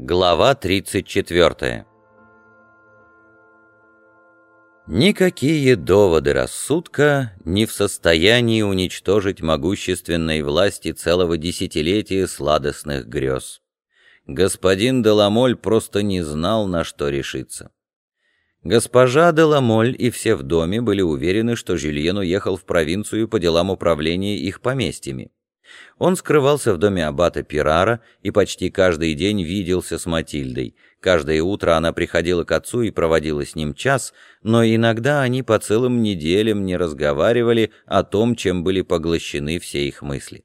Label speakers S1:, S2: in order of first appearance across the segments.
S1: Глава 34 Никакие доводы рассудка не в состоянии уничтожить могущественной власти целого десятилетия сладостных грез. Господин Деламоль просто не знал, на что решиться. Госпожа Деламоль и все в доме были уверены, что Жюльен уехал в провинцию по делам управления их поместьями. Он скрывался в доме аббата Пирара и почти каждый день виделся с Матильдой. Каждое утро она приходила к отцу и проводила с ним час, но иногда они по целым неделям не разговаривали о том, чем были поглощены все их мысли.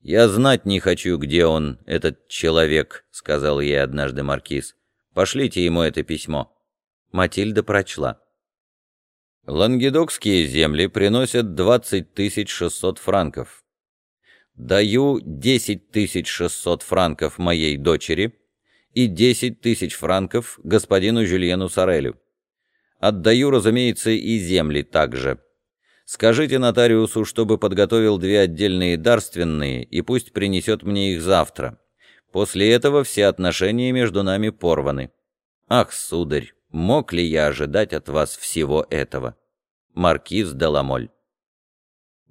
S1: «Я знать не хочу, где он, этот человек», — сказал ей однажды маркиз. «Пошлите ему это письмо». Матильда прочла. «Лангедокские земли приносят 20 600 франков. Даю 10 600 франков моей дочери и 10 тысяч франков господину Жюльену Сорелю. Отдаю, разумеется, и земли также. Скажите нотариусу, чтобы подготовил две отдельные дарственные, и пусть принесет мне их завтра. После этого все отношения между нами порваны. Ах, сударь, мог ли я ожидать от вас всего этого? Маркиз Деламоль.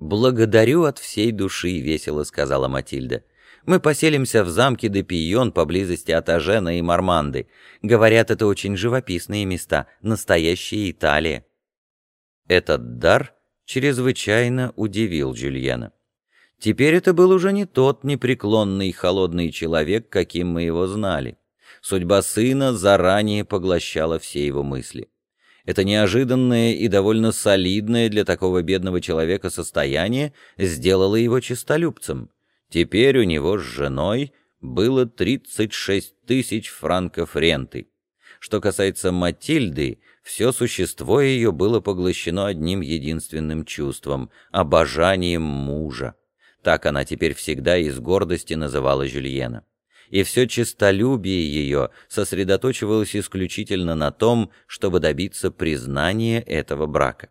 S2: «Благодарю от всей души», — весело сказала Матильда. «Мы поселимся в замке де Пийон поблизости от Ажена и Марманды. Говорят, это очень живописные места, настоящая Италия».
S1: Этот дар чрезвычайно удивил Жюльена. Теперь это был уже не тот непреклонный холодный человек, каким мы его знали. Судьба сына заранее поглощала все его мысли. Это неожиданное и довольно солидное для такого бедного человека состояние сделало его честолюбцем. Теперь у него с женой было 36 тысяч франков ренты. Что касается Матильды, все существо ее было поглощено одним единственным чувством — обожанием мужа. Так она теперь всегда из гордости называла Жюльена и все честолюбие ее сосредоточивалось исключительно на том, чтобы добиться признания этого брака.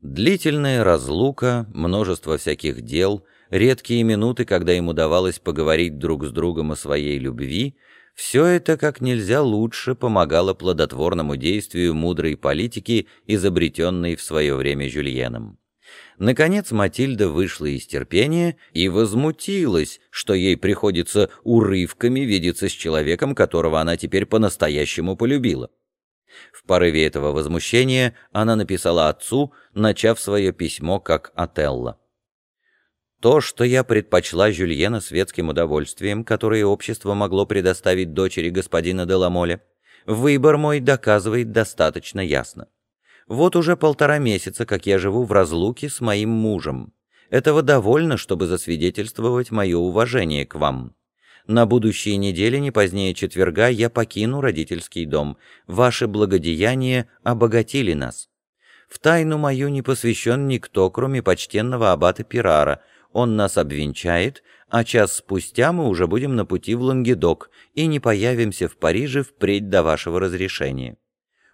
S1: Длительная разлука, множество всяких дел, редкие минуты, когда им удавалось поговорить друг с другом о своей любви, все это как нельзя лучше помогало плодотворному действию мудрой политики, изобретенной в свое время Жюльеном. Наконец Матильда вышла из терпения и возмутилась, что ей приходится урывками видеться с человеком, которого она теперь по-настоящему полюбила. В порыве этого возмущения она написала отцу, начав свое письмо как Отелло. То, что я предпочла Жюльена светским удовольствием, которое общество могло предоставить дочери господина Деламоля, выбор мой доказывает достаточно ясно. Вот уже полтора месяца, как я живу в разлуке с моим мужем. Этого довольно, чтобы засвидетельствовать мое уважение к вам. На будущей неделе, не позднее четверга, я покину родительский дом. Ваши благодеяния обогатили нас. В тайну мою не посвящен никто, кроме почтенного аббата Пирара. Он нас обвенчает, а час спустя мы уже будем на пути в Лангедок и не появимся в Париже впредь до вашего разрешения.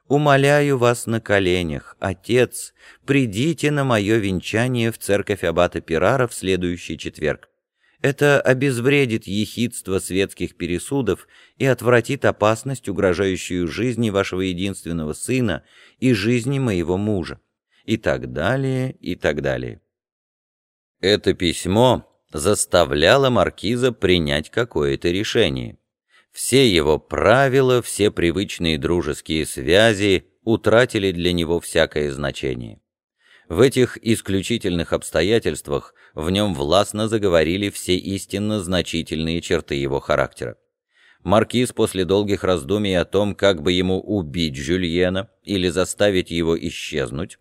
S1: Умоляю вас на коленях, отец, придите на мое венчание в церковь аббата Пирара в следующий четверг. Это обезвредит ехидство светских пересудов и отвратит опасность, угрожающую жизни вашего единственного сына и жизни моего мужа. И так далее, и так далее. Это письмо заставляло маркиза принять какое-то решение. Все его правила, все привычные дружеские связи утратили для него всякое значение. В этих исключительных обстоятельствах в нем властно заговорили все истинно значительные черты его характера. Маркиз после долгих раздумий о том, как бы ему убить Жюльена или заставить его исчезнуть,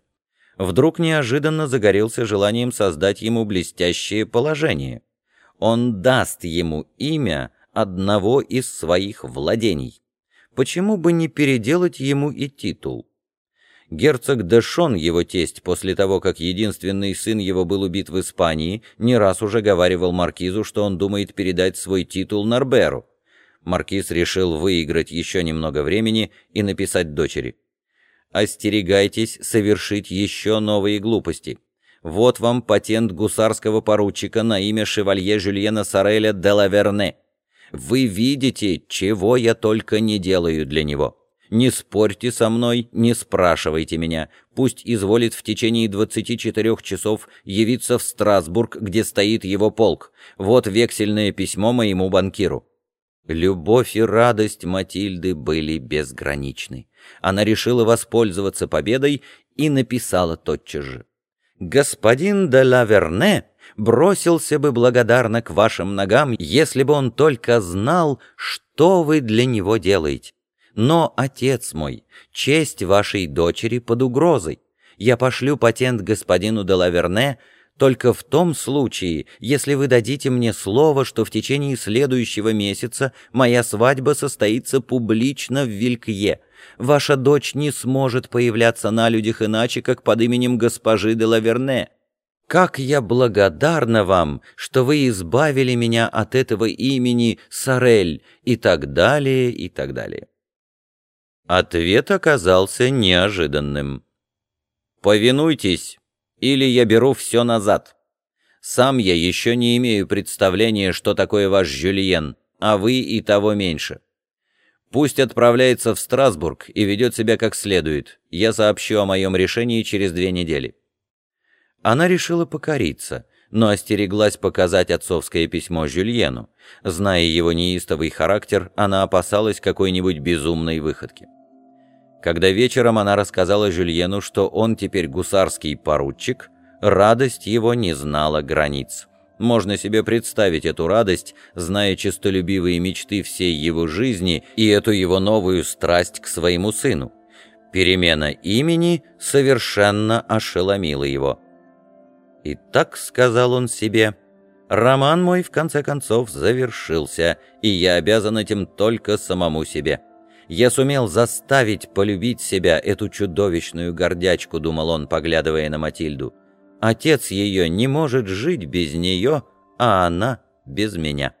S1: вдруг неожиданно загорелся желанием создать ему блестящее положение. Он даст ему имя, одного из своих владений. Почему бы не переделать ему и титул? Герцог Дэшон, его тесть, после того, как единственный сын его был убит в Испании, не раз уже говаривал маркизу, что он думает передать свой титул Нарберу. Маркиз решил выиграть еще немного времени и написать дочери. «Остерегайтесь совершить еще новые глупости. Вот вам патент гусарского поручика на имя шевалье Жюльена Сореля де Лаверне. Вы видите, чего я только не делаю для него. Не спорьте со мной, не спрашивайте меня. Пусть изволит в течение 24 часов явиться в Страсбург, где стоит его полк. Вот вексельное письмо моему банкиру». Любовь и радость Матильды были безграничны. Она решила воспользоваться победой и написала тотчас же. «Господин де Лаверне бросился бы благодарно к вашим ногам, если бы он только знал, что вы для него делаете. Но, отец мой, честь вашей дочери под угрозой. Я пошлю патент господину де Лаверне только в том случае, если вы дадите мне слово, что в течение следующего месяца моя свадьба состоится публично в Вилькье. Ваша дочь не сможет появляться на людях иначе, как под именем госпожи де Лаверне. Как я благодарна вам, что вы избавили меня от этого имени Сорель и так далее, и так далее. Ответ оказался неожиданным. «Повинуйтесь, или я беру все назад. Сам я еще не имею представления, что такое ваш Жюльен, а вы и того меньше. Пусть отправляется в Страсбург и ведет себя как следует. Я сообщу о моем решении через две недели». Она решила покориться, но остереглась показать отцовское письмо Жюльену. Зная его неистовый характер, она опасалась какой-нибудь безумной выходки. Когда вечером она рассказала Жюльену, что он теперь гусарский поручик, радость его не знала границ. Можно себе представить эту радость, зная честолюбивые мечты всей его жизни и эту его новую страсть к своему сыну. Перемена имени совершенно ошеломила его. «И так», — сказал он себе, — «роман мой, в конце концов, завершился, и я обязан этим только самому себе». Я сумел заставить полюбить себя эту чудовищную гордячку, думал он, поглядывая на Матильду. Отец ее не может жить без нее, а она без меня.